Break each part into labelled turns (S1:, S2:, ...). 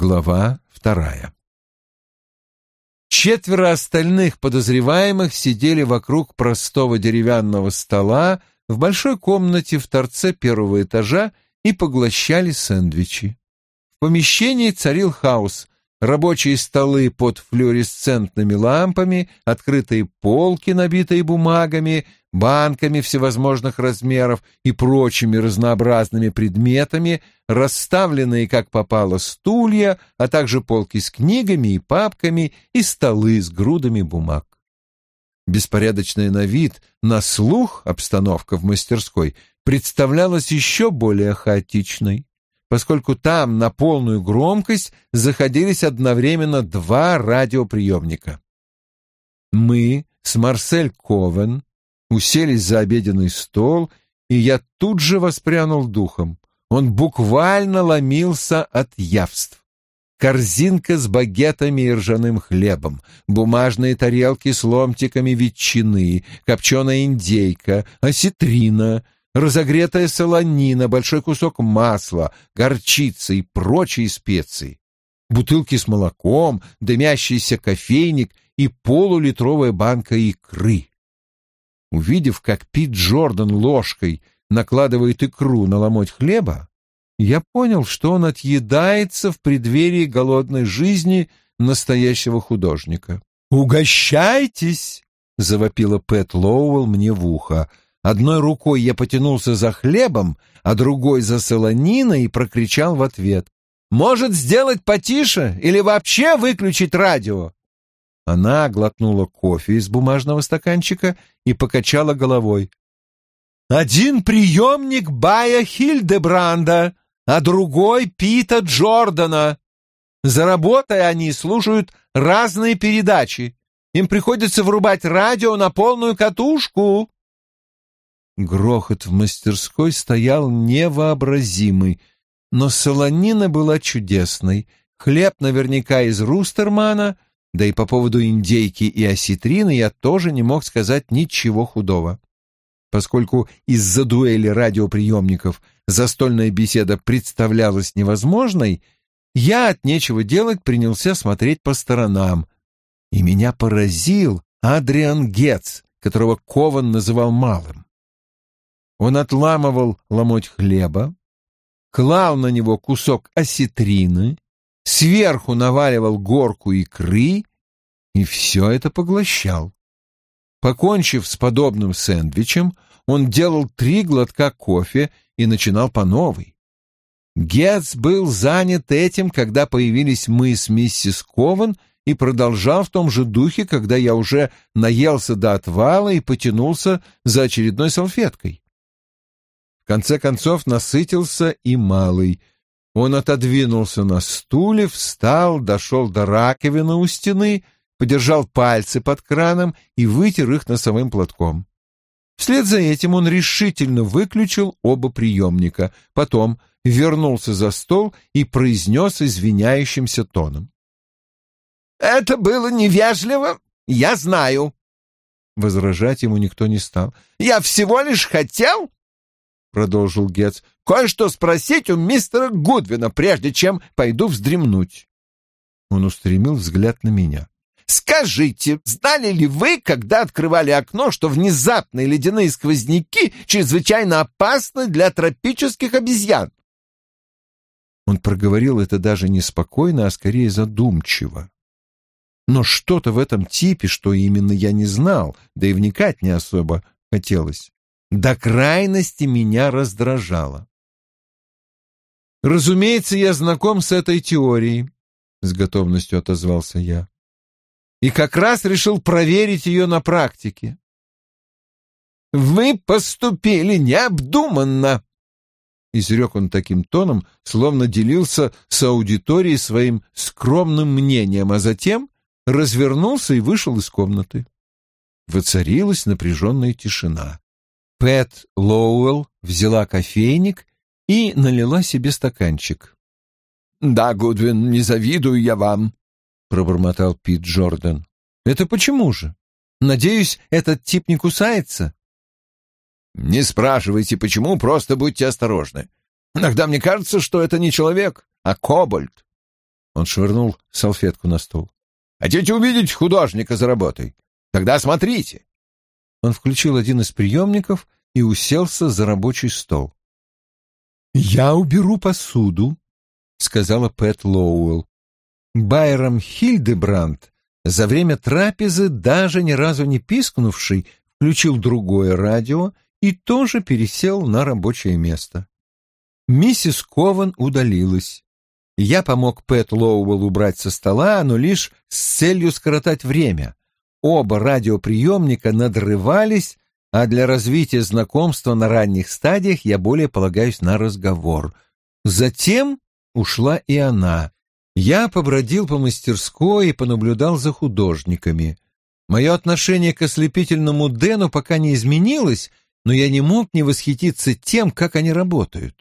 S1: Глава вторая. Четверо остальных подозреваемых сидели вокруг простого деревянного стола в большой комнате в торце первого этажа и поглощали сэндвичи. В помещении царил хаос. Рабочие столы под флуоресцентными лампами, открытые полки, набитые бумагами, банками всевозможных размеров и прочими разнообразными предметами, расставленные как попало стулья, а также полки с книгами и папками и столы с грудами бумаг. Беспорядочная на вид, на слух обстановка в мастерской представлялась еще более хаотичной, поскольку там на полную громкость заходились одновременно два радиоприемника. Мы с Марсель Ковен уселись за обеденный стол, и я тут же воспрянул духом. Он буквально ломился от явств. Корзинка с багетами и ржаным хлебом, бумажные тарелки с ломтиками ветчины, копченая индейка, осетрина, разогретая солонина, большой кусок масла, горчица и прочие специи, бутылки с молоком, дымящийся кофейник и полулитровая банка икры. Увидев, как Пит Джордан ложкой накладывает икру на ломоть хлеба, я понял, что он отъедается в преддверии голодной жизни настоящего художника. «Угощайтесь!» — завопила Пэт Лоуэлл мне в ухо. Одной рукой я потянулся за хлебом, а другой за солониной и прокричал в ответ. «Может, сделать потише или вообще выключить радио?» Она глотнула кофе из бумажного стаканчика и покачала головой. «Один приемник Бая Хильдебранда, а другой Пита Джордана. За работой они слушают разные передачи. Им приходится врубать радио на полную катушку». Грохот в мастерской стоял невообразимый, но солонина была чудесной, хлеб наверняка из Рустермана — да и по поводу индейки и осетрины я тоже не мог сказать ничего худого. Поскольку из-за дуэли радиоприемников застольная беседа представлялась невозможной, я от нечего делать принялся смотреть по сторонам. И меня поразил Адриан Гетц, которого Кован называл малым. Он отламывал ломоть хлеба, клал на него кусок осетрины, сверху наваливал горку икры и все это поглощал. Покончив с подобным сэндвичем, он делал три глотка кофе и начинал по новой. Гетц был занят этим, когда появились мы с миссис Кован, и продолжал в том же духе, когда я уже наелся до отвала и потянулся за очередной салфеткой. Конце концов насытился и малый — он отодвинулся на стуле, встал, дошел до раковины у стены, подержал пальцы под краном и вытер их носовым платком. Вслед за этим он решительно выключил оба приемника, потом вернулся за стол и произнес извиняющимся тоном. «Это было невежливо, я знаю». Возражать ему никто не стал. «Я всего лишь хотел — продолжил Гетц, — кое-что спросить у мистера Гудвина, прежде чем пойду вздремнуть. Он устремил взгляд на меня. «Скажите, знали ли вы, когда открывали окно, что внезапные ледяные сквозняки чрезвычайно опасны для тропических обезьян?» Он проговорил это даже не спокойно, а скорее задумчиво. Но что-то в этом типе, что именно я не знал, да и вникать не особо хотелось до крайности меня раздражало. «Разумеется, я знаком с этой теорией», — с готовностью отозвался я. «И как раз решил проверить ее на практике». «Вы поступили необдуманно», — изрек он таким тоном, словно делился с аудиторией своим скромным мнением, а затем развернулся и вышел из комнаты. Воцарилась напряженная тишина. Пэт Лоуэлл взяла кофейник и налила себе стаканчик. «Да, Гудвин, не завидую я вам», — пробормотал Пит Джордан. «Это почему же? Надеюсь, этот тип не кусается?» «Не спрашивайте, почему, просто будьте осторожны. Иногда мне кажется, что это не человек, а кобальт. Он швырнул салфетку на стол. «Хотите увидеть художника за работой? Тогда смотрите!» Он включил один из приемников и уселся за рабочий стол. «Я уберу посуду», — сказала Пэт Лоуэлл. Байрам Хильдебранд, за время трапезы, даже ни разу не пискнувший, включил другое радио и тоже пересел на рабочее место. Миссис Кован удалилась. Я помог Пэт Лоуэлл убрать со стола, но лишь с целью скоротать время. Оба радиоприемника надрывались, а для развития знакомства на ранних стадиях я более полагаюсь на разговор. Затем ушла и она. Я побродил по мастерской и понаблюдал за художниками. Мое отношение к ослепительному Дэну пока не изменилось, но я не мог не восхититься тем, как они работают.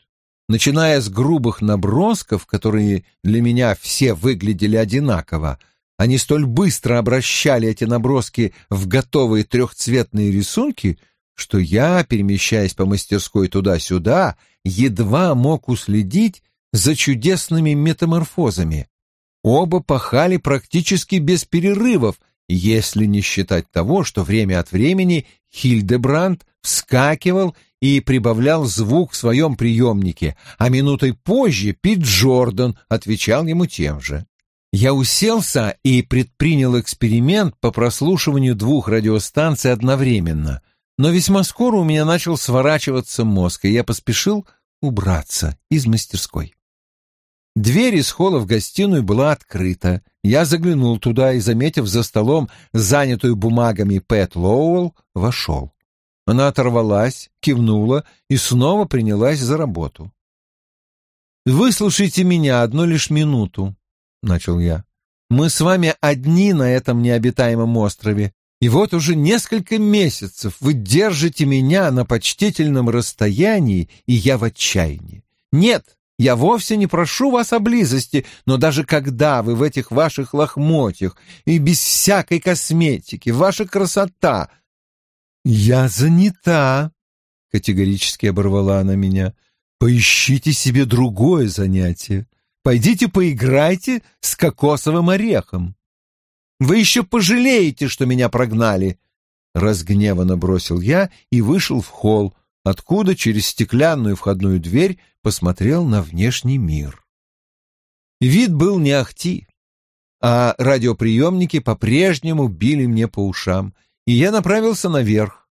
S1: Начиная с грубых набросков, которые для меня все выглядели одинаково, они столь быстро обращали эти наброски в готовые трехцветные рисунки, что я, перемещаясь по мастерской туда-сюда, едва мог уследить за чудесными метаморфозами. Оба пахали практически без перерывов, если не считать того, что время от времени Хильдебранд вскакивал и прибавлял звук в своем приемнике, а минутой позже Пит Джордан отвечал ему тем же. Я уселся и предпринял эксперимент по прослушиванию двух радиостанций одновременно, но весьма скоро у меня начал сворачиваться мозг, и я поспешил убраться из мастерской. Дверь из холла в гостиную была открыта. Я заглянул туда и, заметив за столом занятую бумагами Пэт Лоуэлл, вошел. Она оторвалась, кивнула и снова принялась за работу. «Выслушайте меня одну лишь минуту», — начал я. «Мы с вами одни на этом необитаемом острове, и вот уже несколько месяцев вы держите меня на почтительном расстоянии, и я в отчаянии. Нет, я вовсе не прошу вас о близости, но даже когда вы в этих ваших лохмотьях и без всякой косметики, ваша красота... Я занята, — категорически оборвала она меня. Поищите себе другое занятие. Пойдите поиграйте с кокосовым орехом. Вы еще пожалеете, что меня прогнали. Разгневанно бросил я и вышел в холл, откуда через стеклянную входную дверь посмотрел на внешний мир. Вид был не ахти, а радиоприемники по-прежнему били мне по ушам, и я направился наверх.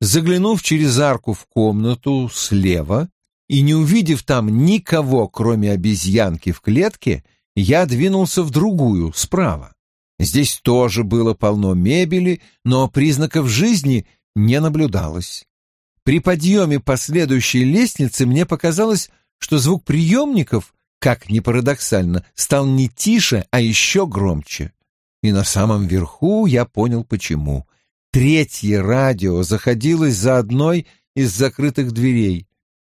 S1: Заглянув через арку в комнату слева и не увидев там никого, кроме обезьянки в клетке, я двинулся в другую, справа. Здесь тоже было полно мебели, но признаков жизни не наблюдалось. При подъеме по следующей лестнице мне показалось, что звук приемников, как ни парадоксально, стал не тише, а еще громче. И на самом верху я понял почему. Третье радио заходилось за одной из закрытых дверей.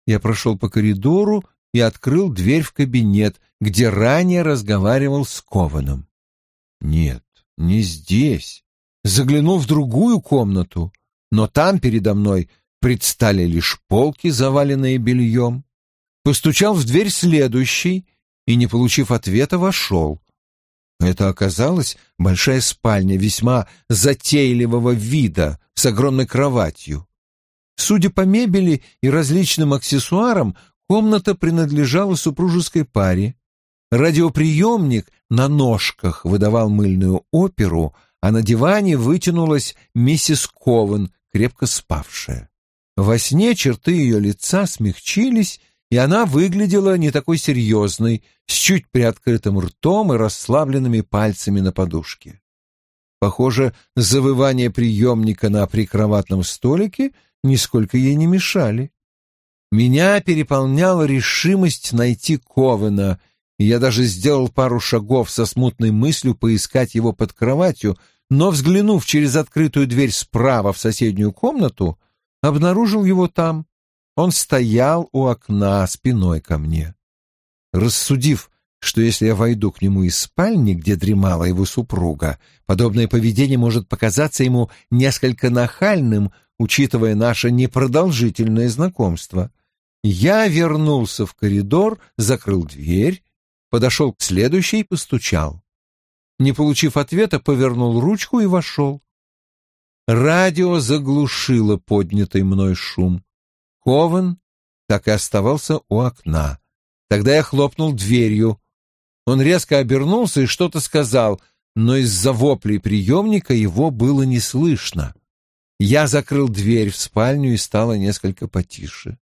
S1: Я прошел по коридору и открыл дверь в кабинет, где ранее разговаривал с Кованом. Нет, не здесь. Заглянул в другую комнату, но там передо мной предстали лишь полки, заваленные бельем. Постучал в дверь следующий и, не получив ответа, вошел. Это оказалась большая спальня весьма затейливого вида с огромной кроватью. Судя по мебели и различным аксессуарам, комната принадлежала супружеской паре. Радиоприемник на ножках выдавал мыльную оперу, а на диване вытянулась миссис Ковен, крепко спавшая. Во сне черты ее лица смягчились, и она выглядела не такой серьезной, с чуть приоткрытым ртом и расслабленными пальцами на подушке. Похоже, завывание приемника на прикроватном столике нисколько ей не мешали. Меня переполняла решимость найти Ковена, и я даже сделал пару шагов со смутной мыслью поискать его под кроватью, но, взглянув через открытую дверь справа в соседнюю комнату, обнаружил его там. Он стоял у окна спиной ко мне. Рассудив, что если я войду к нему из спальни, где дремала его супруга, подобное поведение может показаться ему несколько нахальным, учитывая наше непродолжительное знакомство. Я вернулся в коридор, закрыл дверь подошел к следующей и постучал. Не получив ответа, повернул ручку и вошел. Радио заглушило поднятый мной шум. Ковен так и оставался у окна. Тогда я хлопнул дверью. Он резко обернулся и что-то сказал, но из-за воплей приемника его было не слышно. Я закрыл дверь в спальню и стало несколько потише.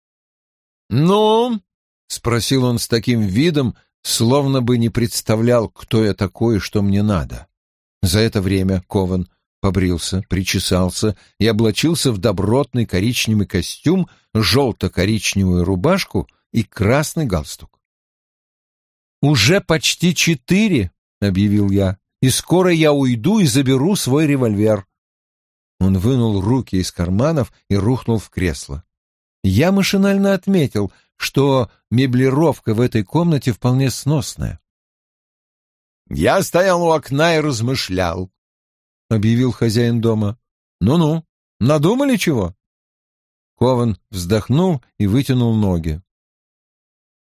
S1: «Ну?» — спросил он с таким видом, словно бы не представлял, кто я такой и что мне надо. За это время Кован побрился, причесался и облачился в добротный коричневый костюм, желто-коричневую рубашку и красный галстук. «Уже почти четыре», — объявил я, — «и скоро я уйду и заберу свой револьвер». Он вынул руки из карманов и рухнул в кресло. Я машинально отметил, что меблировка в этой комнате вполне сносная. «Я стоял у окна и размышлял», — объявил хозяин дома. «Ну-ну, надумали чего?» Кован вздохнул и вытянул ноги.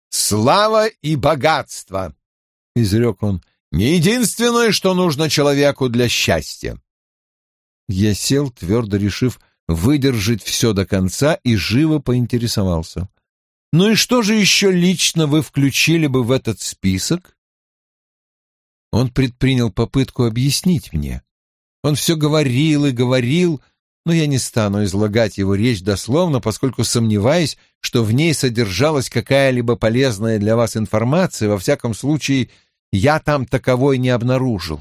S1: «Слава и богатство!» — изрек он. «Не единственное, что нужно человеку для счастья». Я сел, твердо решив выдержать все до конца, и живо поинтересовался. «Ну и что же еще лично вы включили бы в этот список?» Он предпринял попытку объяснить мне. Он все говорил и говорил, но я не стану излагать его речь дословно, поскольку сомневаюсь, что в ней содержалась какая-либо полезная для вас информация, во всяком случае, я там таковой не обнаружил.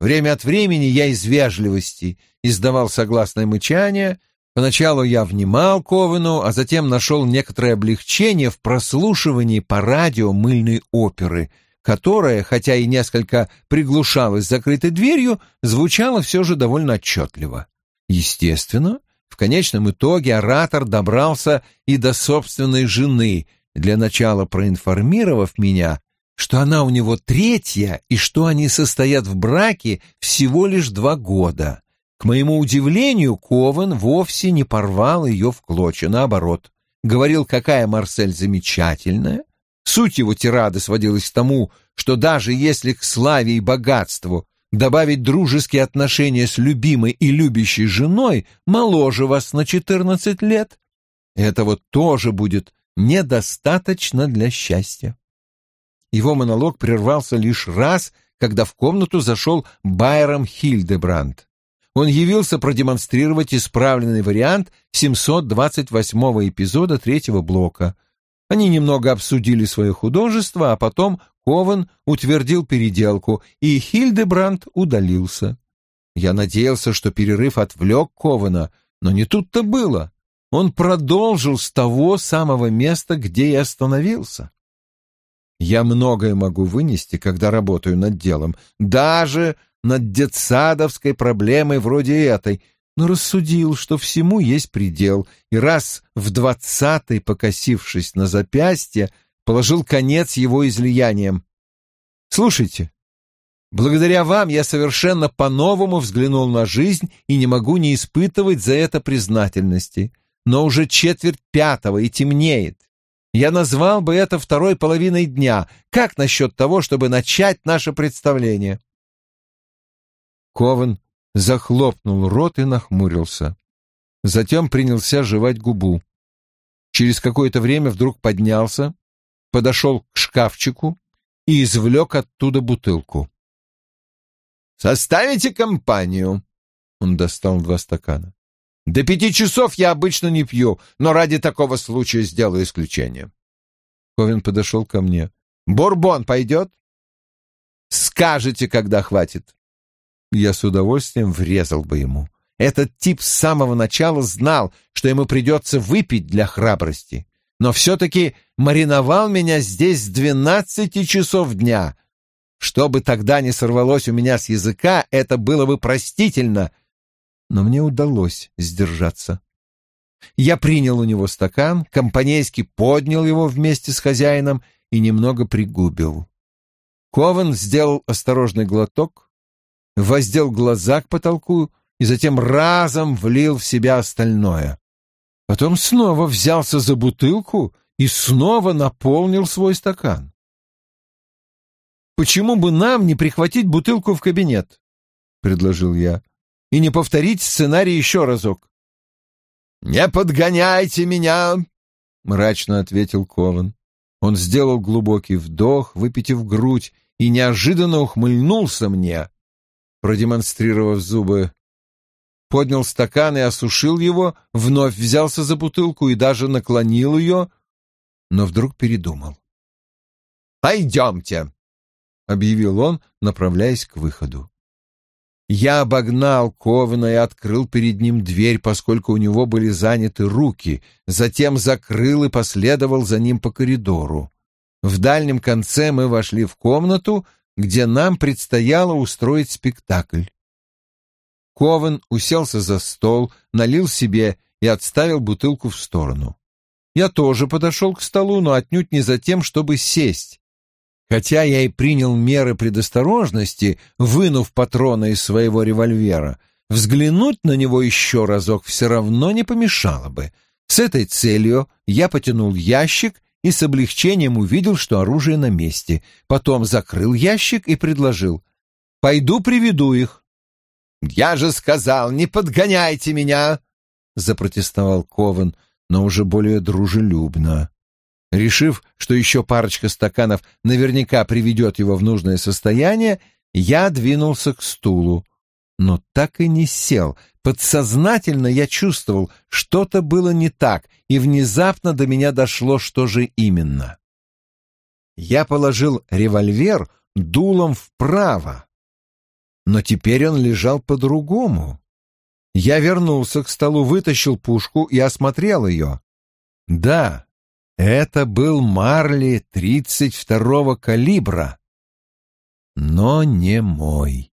S1: Время от времени я из вежливости издавал согласное мычание, поначалу я внимал Ковену, а затем нашел некоторое облегчение в прослушивании по радио мыльной оперы — которая, хотя и несколько приглушалась закрытой дверью, звучала все же довольно отчетливо. Естественно, в конечном итоге оратор добрался и до собственной жены, для начала проинформировав меня, что она у него третья и что они состоят в браке всего лишь два года. К моему удивлению, Ковен вовсе не порвал ее в клочья, наоборот. Говорил, какая Марсель замечательная, Суть его тирады сводилась к тому, что даже если к славе и богатству добавить дружеские отношения с любимой и любящей женой, моложе вас на четырнадцать лет, этого тоже будет недостаточно для счастья. Его монолог прервался лишь раз, когда в комнату зашел Байрам Хильдебранд. Он явился продемонстрировать исправленный вариант 728-го эпизода третьего блока — они немного обсудили свое художество, а потом Ковен утвердил переделку, и Хильдебранд удалился. Я надеялся, что перерыв отвлек Ковена, но не тут-то было. Он продолжил с того самого места, где и остановился. Я многое могу вынести, когда работаю над делом, даже над детсадовской проблемой вроде этой, но рассудил, что всему есть предел, и раз в двадцатый, покосившись на запястье, положил конец его излияниям. «Слушайте, благодаря вам я совершенно по-новому взглянул на жизнь и не могу не испытывать за это признательности, но уже четверть пятого и темнеет. Я назвал бы это второй половиной дня. Как насчет того, чтобы начать наше представление?» Ковен захлопнул рот и нахмурился. Затем принялся жевать губу. Через какое-то время вдруг поднялся, подошел к шкафчику и извлек оттуда бутылку. «Составите компанию?» Он достал два стакана. «До пяти часов я обычно не пью, но ради такого случая сделаю исключение». Ковин подошел ко мне. «Бурбон пойдет?» «Скажете, когда хватит» я с удовольствием врезал бы ему. Этот тип с самого начала знал, что ему придется выпить для храбрости, но все-таки мариновал меня здесь с двенадцати часов дня. Что бы тогда ни сорвалось у меня с языка, это было бы простительно, но мне удалось сдержаться. Я принял у него стакан, компанейски поднял его вместе с хозяином и немного пригубил. Ковен сделал осторожный глоток, воздел глаза к потолку и затем разом влил в себя остальное. Потом снова взялся за бутылку и снова наполнил свой стакан. почему бы нам не прихватить бутылку в кабинет?» — предложил я. «И не повторить сценарий еще разок».
S2: «Не подгоняйте меня!» — мрачно ответил Кован.
S1: Он сделал глубокий вдох, выпитив грудь, и неожиданно ухмыльнулся мне, продемонстрировав зубы. Поднял стакан и осушил его, вновь взялся за бутылку и даже наклонил ее, но вдруг передумал.
S2: «Пойдемте», — объявил он, направляясь к выходу.
S1: Я обогнал Кована и открыл перед ним дверь, поскольку у него были заняты руки, затем закрыл и последовал за ним по коридору. В дальнем конце мы вошли в комнату, где нам предстояло устроить спектакль. Кован уселся за стол, налил себе и отставил бутылку в сторону. Я тоже подошел к столу, но отнюдь не за тем, чтобы сесть. Хотя я и принял меры предосторожности, вынув патрона из своего револьвера, взглянуть на него еще разок все равно не помешало бы. С этой целью я потянул ящик и с облегчением увидел, что оружие на месте. Потом закрыл ящик и предложил. «Пойду приведу их».
S2: «Я же сказал, не подгоняйте меня!» — запротестовал Ковен, но уже более дружелюбно.
S1: Решив, что еще парочка стаканов наверняка приведет его в нужное состояние, я двинулся к стулу, но так и не сел. Подсознательно я чувствовал, что-то было не так, и внезапно до меня дошло, что же именно. Я положил револьвер дулом вправо, но теперь он лежал по-другому. Я вернулся к столу, вытащил пушку и осмотрел ее. Да, это был Марли 32-го калибра, но не мой.